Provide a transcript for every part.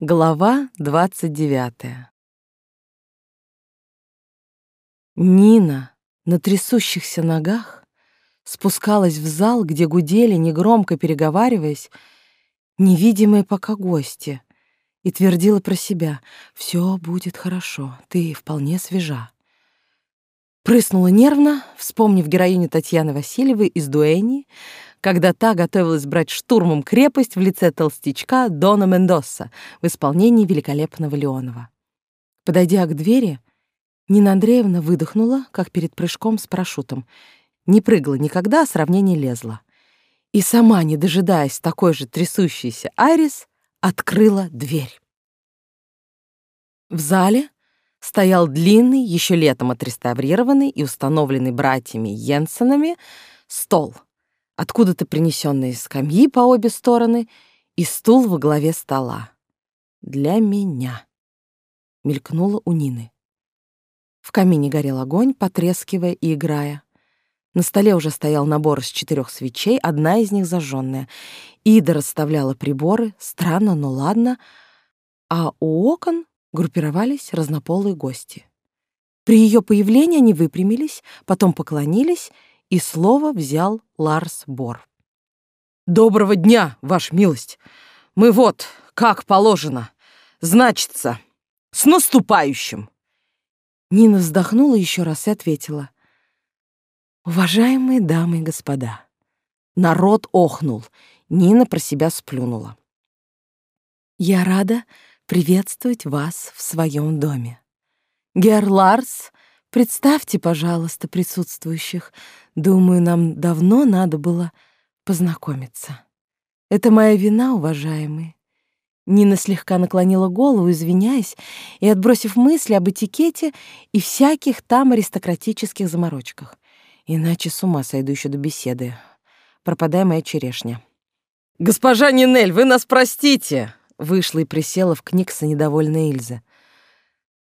Глава двадцать девятая. Нина на трясущихся ногах спускалась в зал, где гудели, негромко переговариваясь, невидимые пока гости, и твердила про себя «Все будет хорошо, ты вполне свежа». Прыснула нервно, вспомнив героиню Татьяны Васильевой из «Дуэни», когда та готовилась брать штурмом крепость в лице толстячка Дона Мендоса в исполнении великолепного Леонова. Подойдя к двери, Нина Андреевна выдохнула, как перед прыжком с парашютом. Не прыгала никогда, а сравнение лезла. И сама, не дожидаясь такой же трясущейся Айрис, открыла дверь. В зале стоял длинный, еще летом отреставрированный и установленный братьями Йенсенами стол, откуда-то принесенные скамьи по обе стороны и стул во главе стола. «Для меня», — мелькнуло у Нины. В камине горел огонь, потрескивая и играя. На столе уже стоял набор из четырех свечей, одна из них зажженная. Ида расставляла приборы, странно, но ладно, а у окон группировались разнополые гости. При ее появлении они выпрямились, потом поклонились, и слово взял Ларс Бор. «Доброго дня, ваша милость! Мы вот, как положено, значится, с наступающим!» Нина вздохнула еще раз и ответила. «Уважаемые дамы и господа!» Народ охнул. Нина про себя сплюнула. «Я рада приветствовать вас в своем доме. Гер Ларс, представьте, пожалуйста, присутствующих. Думаю, нам давно надо было познакомиться. Это моя вина, уважаемые. Нина слегка наклонила голову, извиняясь, и отбросив мысли об этикете и всяких там аристократических заморочках. Иначе с ума сойду еще до беседы. Пропадай моя черешня. «Госпожа Нинель, вы нас простите!» Вышла и присела в книгса недовольная Ильза.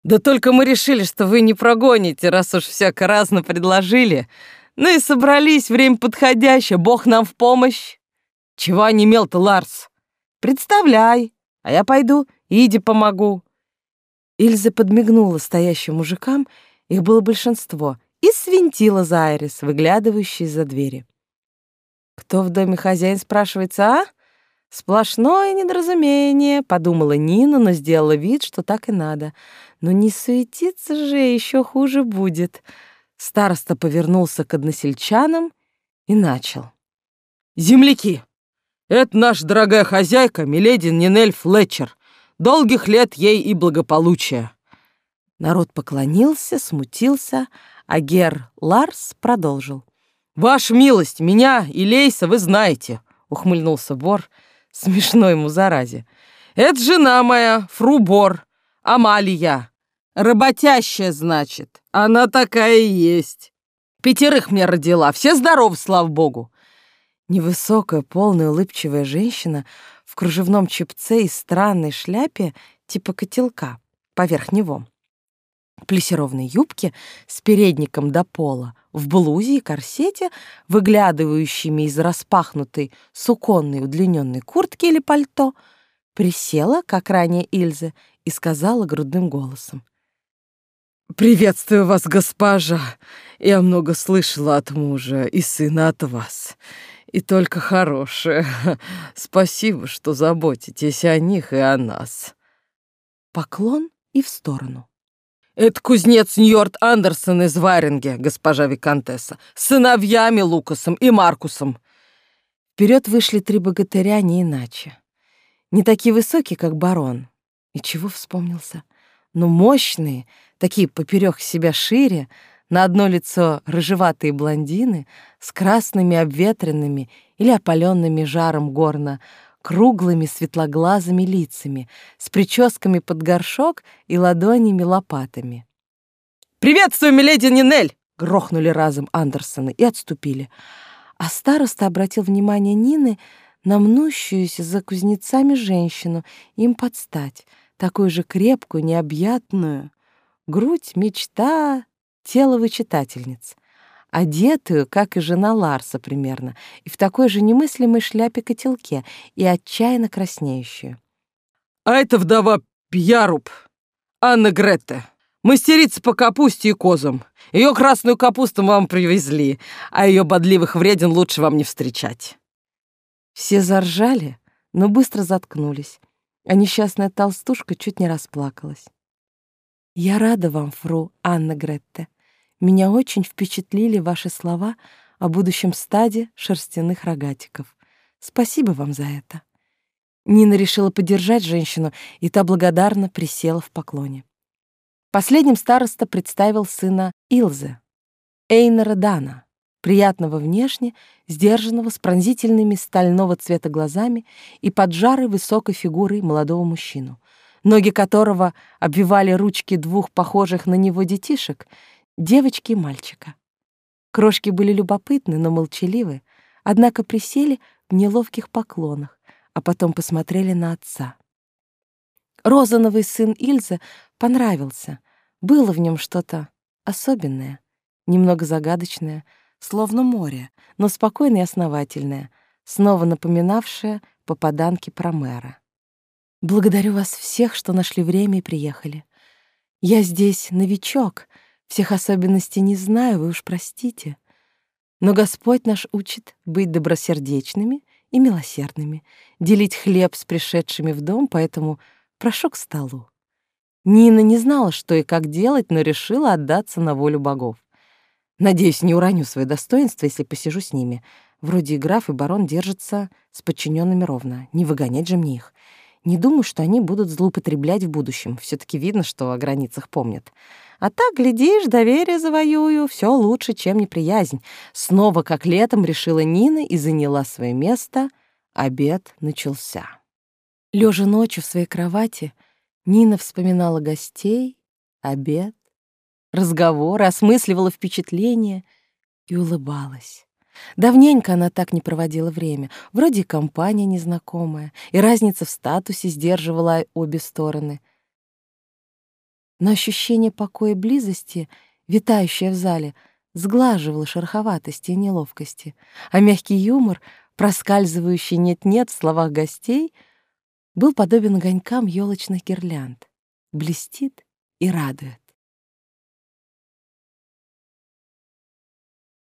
«Да только мы решили, что вы не прогоните, раз уж всяко разно предложили. Ну и собрались, время подходящее, Бог нам в помощь. Чего не мел-то, Ларс? Представляй!» А я пойду, иди помогу. Ильза подмигнула стоящим мужикам, их было большинство, и свинтила за Айрис, выглядывающей за двери. «Кто в доме хозяин, спрашивается, а?» «Сплошное недоразумение», — подумала Нина, но сделала вид, что так и надо. «Но не суетиться же, еще хуже будет». Староста повернулся к односельчанам и начал. «Земляки, это наша дорогая хозяйка, миледи Нинель Флетчер. Долгих лет ей и благополучия». Народ поклонился, смутился, а Гер Ларс продолжил. «Ваша милость, меня и Лейса вы знаете», — ухмыльнулся Бор, смешно ему заразе. «Это жена моя, фру Бор, Амалия. Работящая, значит. Она такая и есть. Пятерых мне родила, все здоровы, слава богу. Невысокая, полная, улыбчивая женщина в кружевном чепце и странной шляпе типа котелка поверх него. Плессированной юбке с передником до пола, в блузе и корсете, выглядывающими из распахнутой суконной удлиненной куртки или пальто, присела, как ранее Ильза, и сказала грудным голосом. «Приветствую вас, госпожа! Я много слышала от мужа и сына от вас и только хорошие. Спасибо, что заботитесь о них и о нас. Поклон и в сторону. Это кузнец Ньорд Андерсон из Варинге, госпожа Викантесса, сыновьями Лукасом и Маркусом. Вперед вышли три богатыря не иначе. Не такие высокие, как барон. И чего вспомнился? Но мощные, такие поперек себя шире, на одно лицо рыжеватые блондины с красными обветренными или опаленными жаром горна, круглыми светлоглазыми лицами, с прическами под горшок и ладонями-лопатами. «Приветствую, миледи Нинель!» — грохнули разом Андерсоны и отступили. А староста обратил внимание Нины на мнущуюся за кузнецами женщину, им подстать, такую же крепкую, необъятную. Грудь — мечта, тело вычитательниц, одетую, как и жена Ларса примерно, и в такой же немыслимой шляпе-котелке, и отчаянно краснеющую. А это вдова Пьяруб, Анна Гретте. Мастерица по капусте и козам. Ее красную капусту вам привезли, а ее бодливых вреден лучше вам не встречать». Все заржали, но быстро заткнулись, а несчастная толстушка чуть не расплакалась. «Я рада вам, фру Анна Гретте. Меня очень впечатлили ваши слова о будущем стаде шерстяных рогатиков. Спасибо вам за это». Нина решила поддержать женщину, и та благодарно присела в поклоне. Последним староста представил сына Илзы, Эйнера Дана, приятного внешне, сдержанного, с пронзительными стального цвета глазами и поджарой высокой фигурой молодого мужчину, ноги которого обвивали ручки двух похожих на него детишек, девочки и мальчика. Крошки были любопытны, но молчаливы, однако присели в неловких поклонах, а потом посмотрели на отца. Розановый сын Ильзы понравился. Было в нем что-то особенное, немного загадочное, словно море, но спокойное и основательное, снова напоминавшее попаданки про мэра. «Благодарю вас всех, что нашли время и приехали. Я здесь новичок, всех особенностей не знаю, вы уж простите. Но Господь наш учит быть добросердечными и милосердными, делить хлеб с пришедшими в дом, поэтому прошу к столу. Нина не знала, что и как делать, но решила отдаться на волю богов. Надеюсь, не уроню свое достоинство, если посижу с ними. Вроде и граф, и барон держатся с подчиненными ровно. Не выгонять же мне их. Не думаю, что они будут злоупотреблять в будущем. все таки видно, что о границах помнят. А так, глядишь, доверие завоюю, все лучше, чем неприязнь. Снова, как летом, решила Нина и заняла свое место. Обед начался. Лежа ночью в своей кровати, Нина вспоминала гостей, обед, разговоры, осмысливала впечатления и улыбалась. Давненько она так не проводила время. Вроде компания незнакомая, и разница в статусе сдерживала обе стороны — но ощущение покоя и близости, витающее в зале, сглаживало шероховатости и неловкости, а мягкий юмор, проскальзывающий нет-нет в словах гостей, был подобен огонькам елочных гирлянд, блестит и радует.